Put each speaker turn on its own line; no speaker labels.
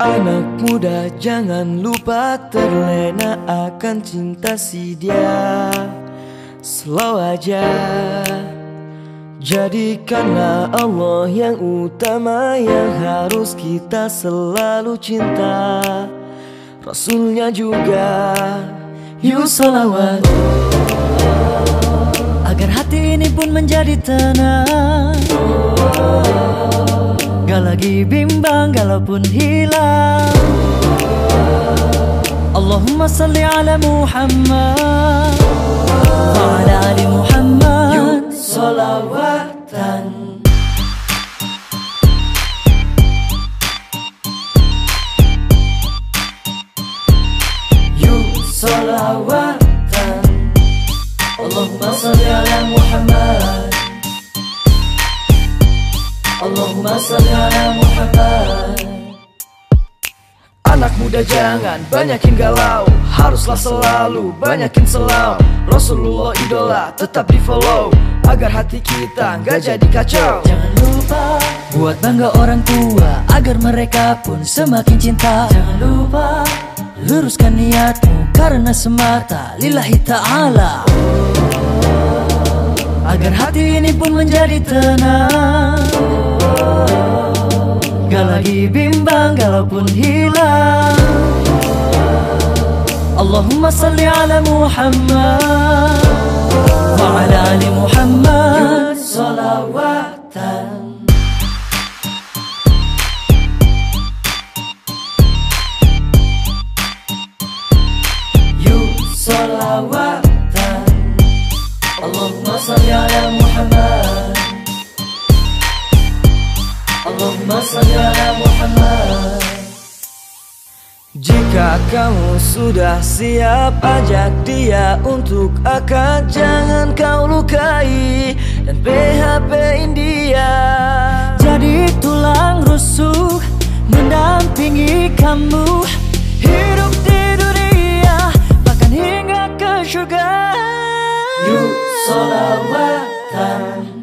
Anak muda jangan lupa terlena akan cinta si dia. Slow aja. Jadikanlah Allah yang utama yang harus kita selalu cinta. Rasulnya juga Yuk salawat.
Agar hati ini pun menjadi tenang lagi bimbang kalaupun hilang. Allahumma salli ala Muhammad. Wa ala ali Muhammad.
Yuk solawatan Allahumma salli ala Muhammad Allahumma salli ala Muhammad. Anak muda jangan banyakin galau Haruslah selalu banyakin selau Rasulullah idola tetap di follow Agar hati kita nggak jadi kacau.
Jangan lupa Buat bangga orang tua Agar mereka pun semakin cinta. Jangan lupa Luruskan niatmu Karena semata lillahi ta'ala Agar hati ini pun menjadi tenang. Gak lagi bimbang kalaupun hilang. Allahumma salli ala Muhammad Wa ala ali Muhammad
Solawatan Yuk solawatan Jika kamu sudah siap ajak dia untuk akan Jangan kau lukai dan PHP-in dia
Jadi tulang rusuk mendampingi kamu. Hidup di dunia bahkan hingga ke surga. Yuk solawatan